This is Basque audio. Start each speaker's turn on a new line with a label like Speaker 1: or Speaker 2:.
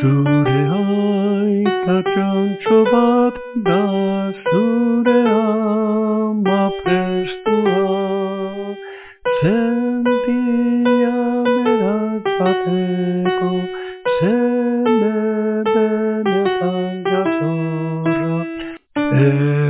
Speaker 1: Zure aita txantxo bat da zure ama prestua Zendia berat bateko zene benetan jatorra eh,